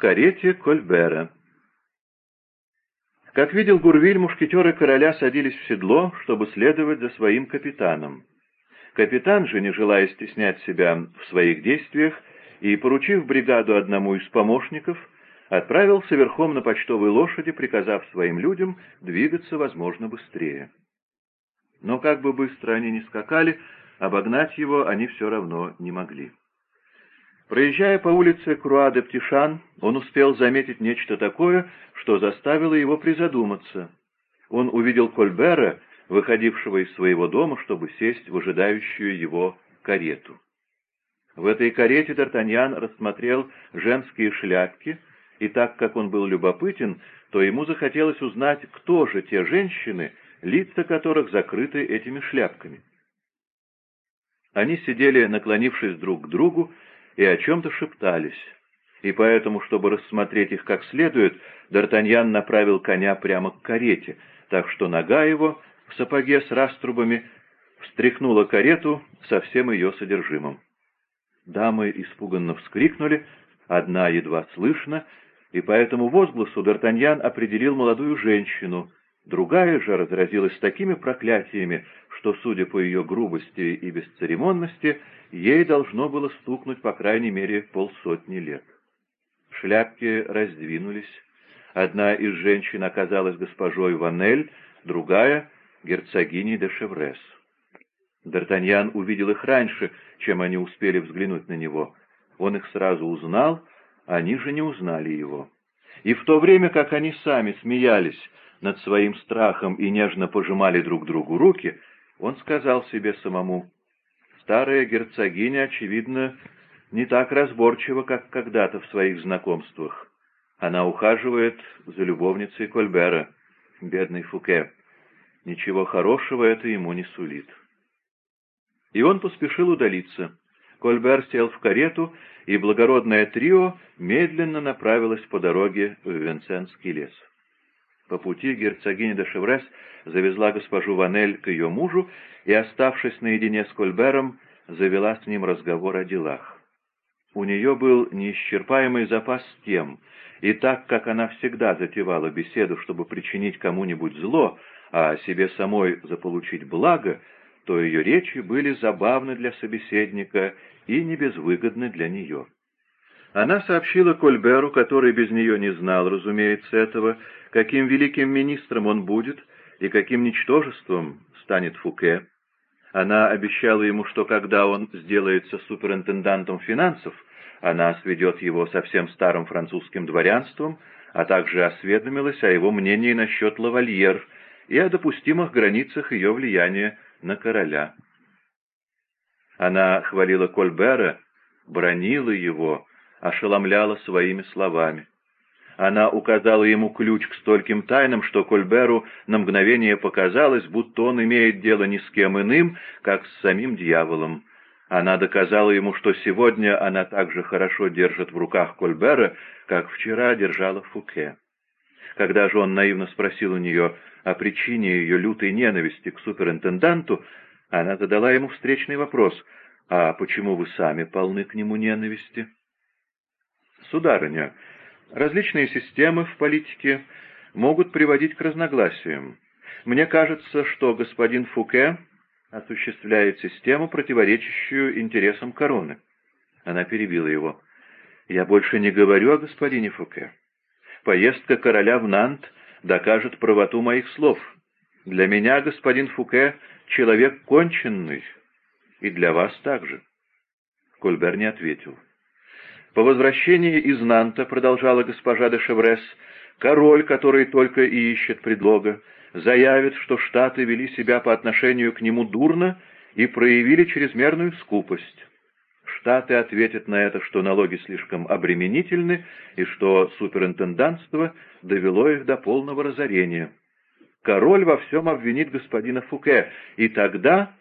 карете Кольбера. Как видел Гурвиль, мушкетеры короля садились в седло, чтобы следовать за своим капитаном. Капитан же, не желая стеснять себя в своих действиях и поручив бригаду одному из помощников, отправился верхом на почтовой лошади, приказав своим людям двигаться, возможно, быстрее. Но как бы быстро они ни скакали, обогнать его они все равно не могли. Проезжая по улице Круа-де-Птишан, он успел заметить нечто такое, что заставило его призадуматься. Он увидел Кольбера, выходившего из своего дома, чтобы сесть в ожидающую его карету. В этой карете Д'Артаньян рассмотрел женские шляпки, и так как он был любопытен, то ему захотелось узнать, кто же те женщины, лица которых закрыты этими шляпками. Они сидели, наклонившись друг к другу, и о чем-то шептались. И поэтому, чтобы рассмотреть их как следует, Д'Артаньян направил коня прямо к карете, так что нога его в сапоге с раструбами встряхнула карету со всем ее содержимым. Дамы испуганно вскрикнули, одна едва слышно, и по этому возгласу Д'Артаньян определил молодую женщину, другая же разразилась такими проклятиями, что, судя по ее грубости и бесцеремонности, ей должно было стукнуть по крайней мере полсотни лет. Шляпки раздвинулись. Одна из женщин оказалась госпожой Ванель, другая — герцогиней де Шеврес. Д'Артаньян увидел их раньше, чем они успели взглянуть на него. Он их сразу узнал, они же не узнали его. И в то время, как они сами смеялись над своим страхом и нежно пожимали друг другу руки, он сказал себе самому, «Старая герцогиня, очевидно, не так разборчива, как когда-то в своих знакомствах. Она ухаживает за любовницей Кольбера, бедный Фуке. Ничего хорошего это ему не сулит». И он поспешил удалиться. Кольбер сел в карету, и благородное трио медленно направилось по дороге в Венценский лес. По пути герцогиня де Шеврес завезла госпожу Ванель к ее мужу и, оставшись наедине с Кольбером, завела с ним разговор о делах. У нее был неисчерпаемый запас тем, и так как она всегда затевала беседу, чтобы причинить кому-нибудь зло, а себе самой заполучить благо, то ее речи были забавны для собеседника и не безвыгодны для нее. Она сообщила Кольберу, который без нее не знал, разумеется, этого, каким великим министром он будет и каким ничтожеством станет Фуке. Она обещала ему, что когда он сделается суперинтендантом финансов, она сведет его со всем старым французским дворянством, а также осведомилась о его мнении насчет лавальер и о допустимых границах ее влияния на короля. Она хвалила Кольбера, бронила его, ошеломляла своими словами. Она указала ему ключ к стольким тайнам, что Кольберу на мгновение показалось, будто он имеет дело ни с кем иным, как с самим дьяволом. Она доказала ему, что сегодня она так же хорошо держит в руках Кольбера, как вчера держала Фуке. Когда же он наивно спросил у нее о причине ее лютой ненависти к суперинтенданту, она задала ему встречный вопрос «А почему вы сами полны к нему ненависти?» «Сударыня», Различные системы в политике могут приводить к разногласиям. Мне кажется, что господин Фуке осуществляет систему, противоречащую интересам короны. Она перебила его. «Я больше не говорю о господине Фуке. Поездка короля в Нант докажет правоту моих слов. Для меня господин Фуке — человек конченный, и для вас также». Кольбер не ответил. По возвращении из Нанта, продолжала госпожа де Шеврес, король, который только и ищет предлога, заявит, что Штаты вели себя по отношению к нему дурно и проявили чрезмерную скупость. Штаты ответят на это, что налоги слишком обременительны и что суперинтендантство довело их до полного разорения. Король во всем обвинит господина Фуке, и тогда...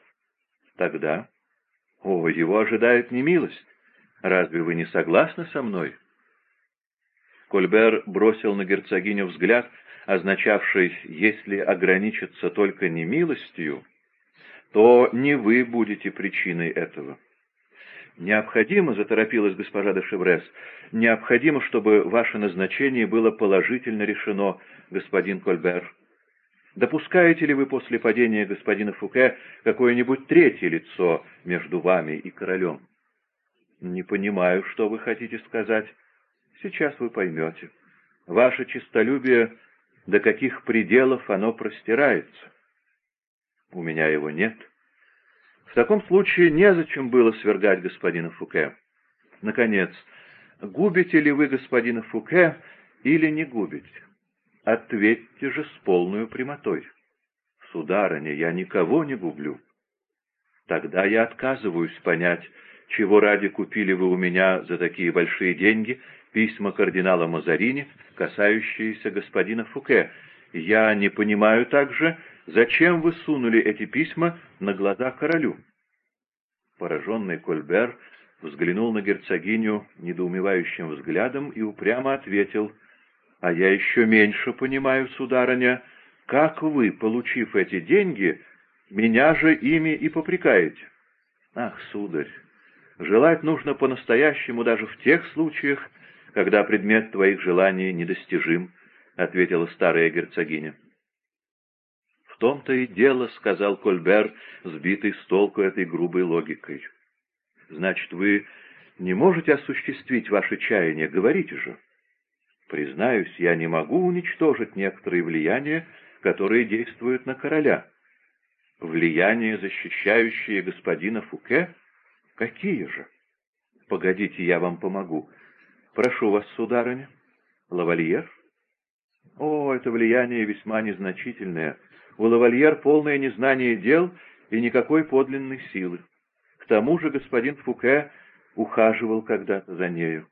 Тогда... О, его ожидает немилость. Разве вы не согласны со мной?» Кольбер бросил на герцогиню взгляд, означавший «если ограничиться только немилостью, то не вы будете причиной этого». «Необходимо», — заторопилась госпожа де Шеврес, — «необходимо, чтобы ваше назначение было положительно решено, господин Кольбер. Допускаете ли вы после падения господина Фуке какое-нибудь третье лицо между вами и королем?» «Не понимаю, что вы хотите сказать. Сейчас вы поймете. Ваше честолюбие, до каких пределов оно простирается?» «У меня его нет». В таком случае незачем было свергать господина Фуке. Наконец, губите ли вы господина Фуке или не губите? Ответьте же с полной прямотой. Сударыня, я никого не гублю. Тогда я отказываюсь понять, чего ради купили вы у меня за такие большие деньги письма кардинала Мазарини, касающиеся господина Фуке. Я не понимаю также, Зачем вы сунули эти письма на глаза королю?» Пораженный Кольбер взглянул на герцогиню недоумевающим взглядом и упрямо ответил, «А я еще меньше понимаю, сударыня, как вы, получив эти деньги, меня же ими и попрекаете?» «Ах, сударь, желать нужно по-настоящему даже в тех случаях, когда предмет твоих желаний недостижим», — ответила старая герцогиня том-то и дело», — сказал Кольбер, сбитый с толку этой грубой логикой. «Значит, вы не можете осуществить ваше чаяние, говорите же». «Признаюсь, я не могу уничтожить некоторые влияния, которые действуют на короля». «Влияние, защищающее господина Фуке? Какие же?» «Погодите, я вам помогу. Прошу вас, сударыня. Лавальер?» «О, это влияние весьма незначительное» У лавальер полное незнание дел и никакой подлинной силы. К тому же господин Фуке ухаживал когда-то за нею.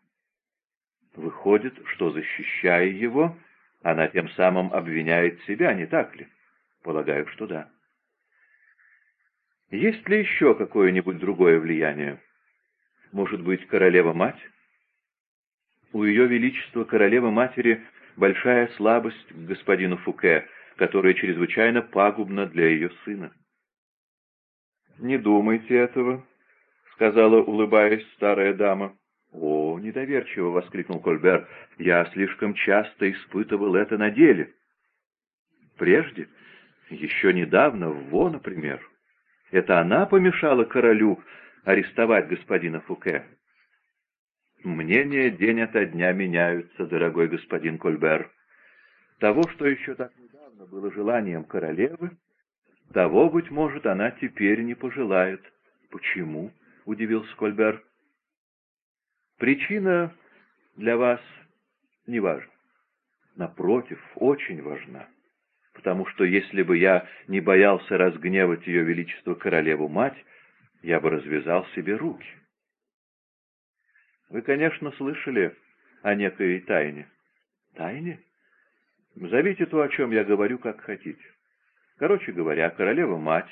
Выходит, что, защищая его, она тем самым обвиняет себя, не так ли? Полагаю, что да. Есть ли еще какое-нибудь другое влияние? Может быть, королева-мать? У ее величества королевы-матери большая слабость к господину Фуке, которая чрезвычайно пагубна для ее сына. «Не думайте этого», — сказала, улыбаясь, старая дама. «О, недоверчиво!» — воскликнул Кольбер. «Я слишком часто испытывал это на деле». «Прежде? Еще недавно, Во, например. Это она помешала королю арестовать господина Фуке?» «Мнения день ото дня меняются, дорогой господин Кольбер. Того, что еще так недавно было желанием королевы, того, быть может, она теперь не пожелает. Почему? — удивился Кольбер. Причина для вас не важна. Напротив, очень важна. Потому что если бы я не боялся разгневать ее величество королеву-мать, я бы развязал себе руки. Вы, конечно, слышали о некой тайне. Тайне? Зовите то, о чем я говорю, как хотите. Короче говоря, королева-мать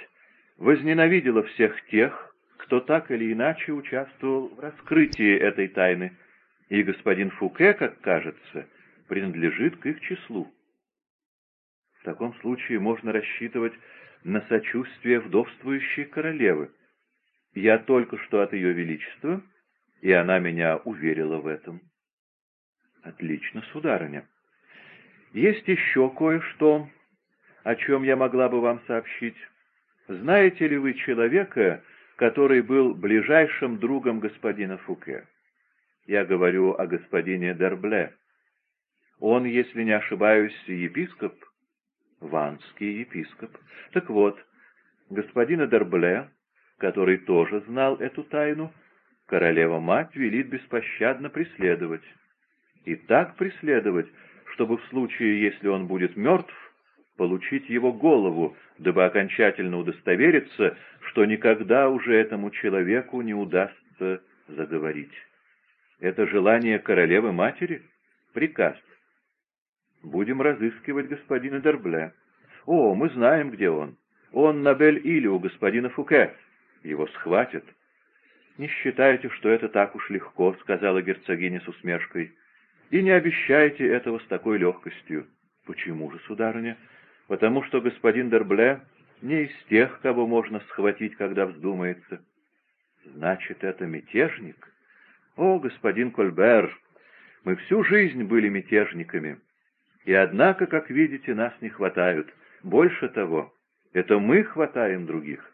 возненавидела всех тех, кто так или иначе участвовал в раскрытии этой тайны, и господин Фуке, как кажется, принадлежит к их числу. В таком случае можно рассчитывать на сочувствие вдовствующей королевы. Я только что от ее величества, и она меня уверила в этом. Отлично, сударыня. Есть еще кое-что, о чем я могла бы вам сообщить. Знаете ли вы человека, который был ближайшим другом господина Фуке? Я говорю о господине Дербле. Он, если не ошибаюсь, епископ, ванский епископ. Так вот, господина Дербле, который тоже знал эту тайну, королева-мать велит беспощадно преследовать. И так преследовать, чтобы в случае, если он будет мертв, получить его голову, дабы окончательно удостовериться, что никогда уже этому человеку не удастся заговорить. Это желание королевы-матери? Приказ. Будем разыскивать господина Дербле. О, мы знаем, где он. Он на Бель-Иле у господина Фуке. Его схватят. Не считайте, что это так уж легко, — сказала герцогиня с усмешкой. И не обещайте этого с такой легкостью. Почему же, сударыня? Потому что господин Дербле не из тех, кого можно схватить, когда вздумается. Значит, это мятежник? О, господин Кольбер, мы всю жизнь были мятежниками. И однако, как видите, нас не хватают. Больше того, это мы хватаем других.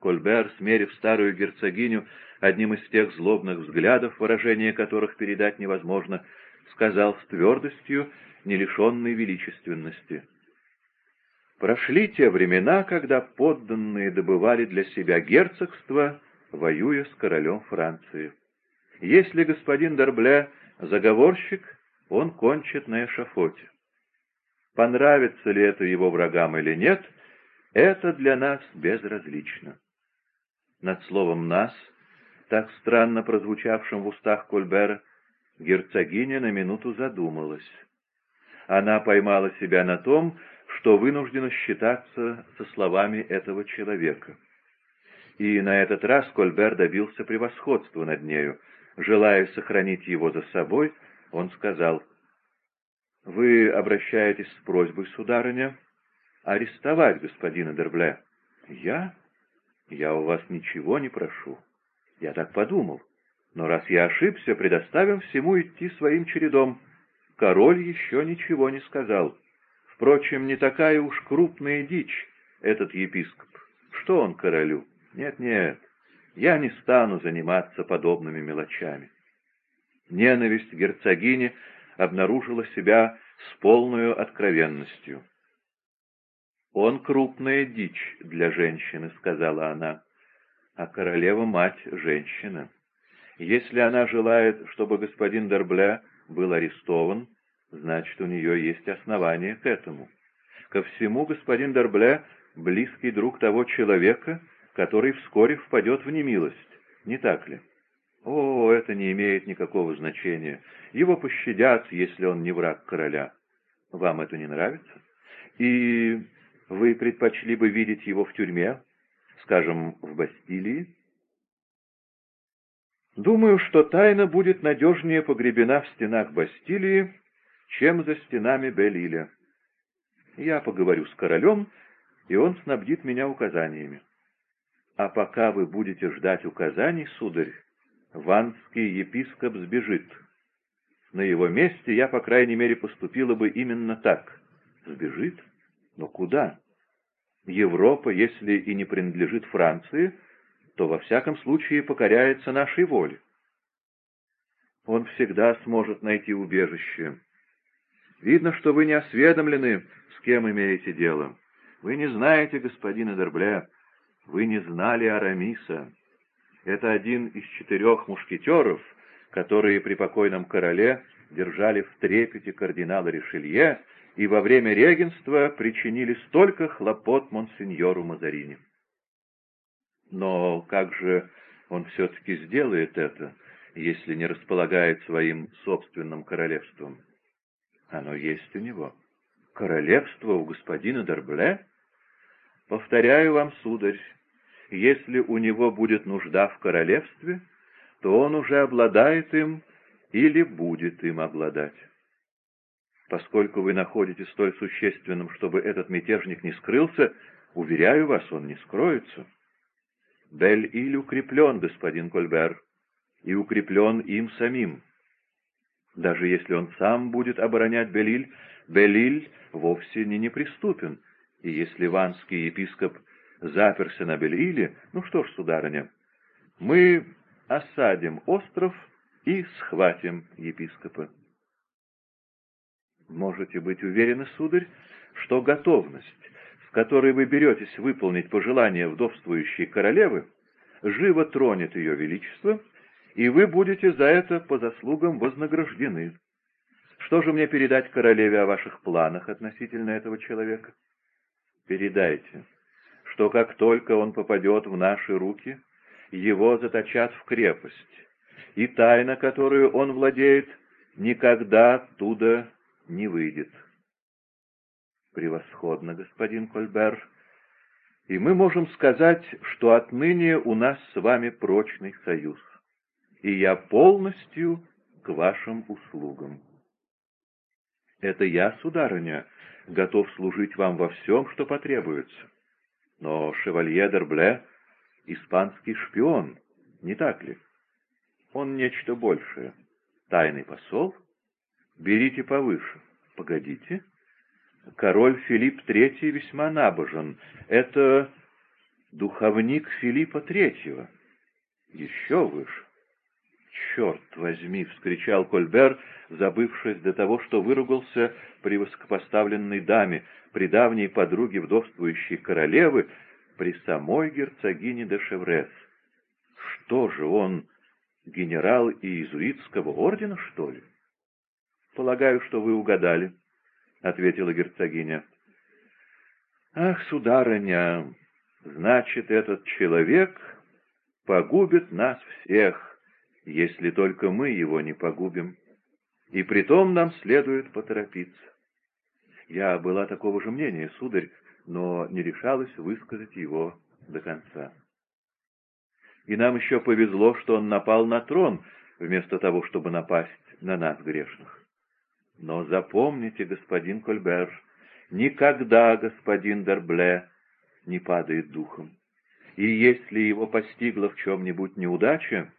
Кольбер, смерив старую герцогиню одним из тех злобных взглядов, выражение которых передать невозможно, сказал с твердостью, не лишенной величественности. Прошли те времена, когда подданные добывали для себя герцогство, воюя с королем Франции. Если господин Д'Арбле заговорщик, он кончит на эшафоте. Понравится ли это его врагам или нет, это для нас безразлично. Над словом «нас», так странно прозвучавшим в устах Кольбера, герцогиня на минуту задумалась. Она поймала себя на том, что вынуждена считаться со словами этого человека. И на этот раз Кольбер добился превосходства над нею. Желая сохранить его за собой, он сказал, «Вы обращаетесь с просьбой, сударыня, арестовать господина Дербле». «Я? Я у вас ничего не прошу. Я так подумал. Но раз я ошибся, предоставим всему идти своим чередом. Король еще ничего не сказал». Впрочем, не такая уж крупная дичь этот епископ. Что он королю? Нет-нет, я не стану заниматься подобными мелочами. Ненависть герцогини обнаружила себя с полной откровенностью. «Он крупная дичь для женщины», — сказала она, — «а королева-мать — женщина. Если она желает, чтобы господин Дербля был арестован, Значит, у нее есть основания к этому. Ко всему, господин Д'Арбле — близкий друг того человека, который вскоре впадет в немилость, не так ли? О, это не имеет никакого значения. Его пощадят, если он не враг короля. Вам это не нравится? И вы предпочли бы видеть его в тюрьме, скажем, в Бастилии? Думаю, что тайна будет надежнее погребена в стенах Бастилии, чем за стенами Белиля. Я поговорю с королем, и он снабдит меня указаниями. А пока вы будете ждать указаний, сударь, ванский епископ сбежит. На его месте я, по крайней мере, поступила бы именно так. Сбежит? Но куда? Европа, если и не принадлежит Франции, то во всяком случае покоряется нашей воле. Он всегда сможет найти убежище. Видно, что вы не осведомлены, с кем имеете дело. Вы не знаете господина Дербле, вы не знали Арамиса. Это один из четырех мушкетеров, которые при покойном короле держали в трепете кардинала Ришелье и во время регенства причинили столько хлопот монсеньору Мазарини. Но как же он все-таки сделает это, если не располагает своим собственным королевством? Оно есть у него. Королевство у господина Д'Арбле? Повторяю вам, сударь, если у него будет нужда в королевстве, то он уже обладает им или будет им обладать. Поскольку вы находите столь существенным, чтобы этот мятежник не скрылся, уверяю вас, он не скроется. Бель-Иль укреплен, господин Кольбер, и укреплен им самим. Даже если он сам будет оборонять Белиль, Белиль вовсе не неприступен, и если ванский епископ заперся на Белиле, ну что ж, сударыня, мы осадим остров и схватим епископа. Можете быть уверены, сударь, что готовность, с которой вы беретесь выполнить пожелания вдовствующей королевы, живо тронет ее величество и вы будете за это по заслугам вознаграждены. Что же мне передать королеве о ваших планах относительно этого человека? Передайте, что как только он попадет в наши руки, его заточат в крепость, и тайна, которую он владеет, никогда оттуда не выйдет. Превосходно, господин Кольбер. И мы можем сказать, что отныне у нас с вами прочный союз и я полностью к вашим услугам. Это я, сударыня, готов служить вам во всем, что потребуется. Но шевалье Дербле испанский шпион, не так ли? Он нечто большее. Тайный посол? Берите повыше. Погодите. Король Филипп III весьма набожен. Это духовник Филиппа III. Еще выше. «Черт возьми!» — вскричал Кольбер, забывшись до того, что выругался при высокопоставленной даме, при давней подруге вдовствующей королевы, при самой герцогине де Шеврес. Что же он, генерал иезуитского ордена, что ли? Полагаю, что вы угадали, — ответила герцогиня. Ах, сударыня, значит, этот человек погубит нас всех, если только мы его не погубим. И притом нам следует поторопиться. Я была такого же мнения, сударь, но не решалась высказать его до конца. И нам еще повезло, что он напал на трон, вместо того, чтобы напасть на нас, грешных. Но запомните, господин Кольбер, никогда господин Дербле не падает духом. И если его постигла в чем-нибудь неудача,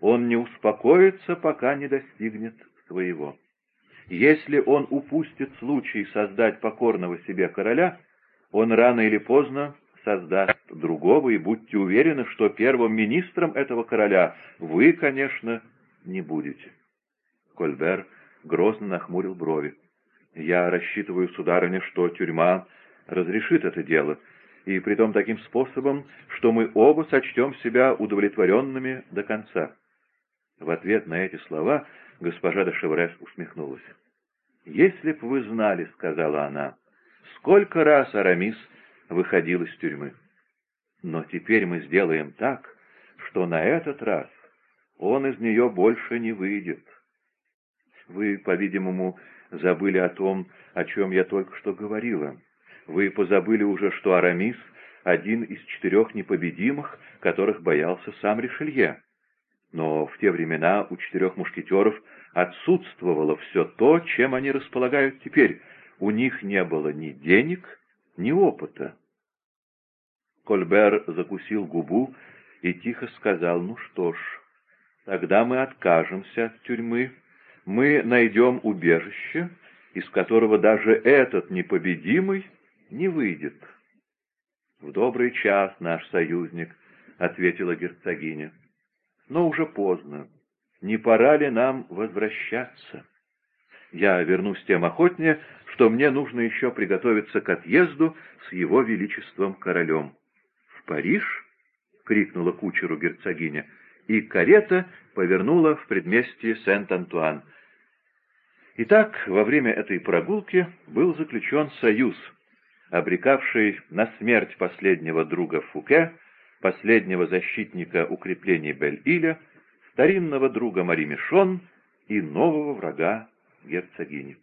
он не успокоится, пока не достигнет своего. Если он упустит случай создать покорного себе короля, он рано или поздно создаст другого, и будьте уверены, что первым министром этого короля вы, конечно, не будете. Кольбер грозно нахмурил брови. «Я рассчитываю, сударыня, что тюрьма разрешит это дело, и притом таким способом, что мы оба сочтем себя удовлетворенными до конца». В ответ на эти слова госпожа де Шеврес усмехнулась. «Если б вы знали, — сказала она, Сколько раз Арамис выходил из тюрьмы. Но теперь мы сделаем так, что на этот раз он из нее больше не выйдет. Вы, по-видимому, забыли о том, о чем я только что говорила. Вы позабыли уже, что Арамис — один из четырех непобедимых, которых боялся сам Ришелье. Но в те времена у четырех мушкетеров отсутствовало все то, чем они располагают теперь — у них не было ни денег, ни опыта. Кольбер закусил губу и тихо сказал, ну что ж, тогда мы откажемся от тюрьмы, мы найдем убежище, из которого даже этот непобедимый не выйдет. «В добрый час, наш союзник», — ответила герцогиня. «Но уже поздно. Не пора ли нам возвращаться?» Я вернусь тем охотнее, что мне нужно еще приготовиться к отъезду с его величеством королем. — В Париж? — крикнула кучеру герцогиня, и карета повернула в предместье Сент-Антуан. Итак, во время этой прогулки был заключен союз, обрекавший на смерть последнего друга Фуке, последнего защитника укреплений Бель-Иля, старинного друга Мари Мишон и нового врага герцогини.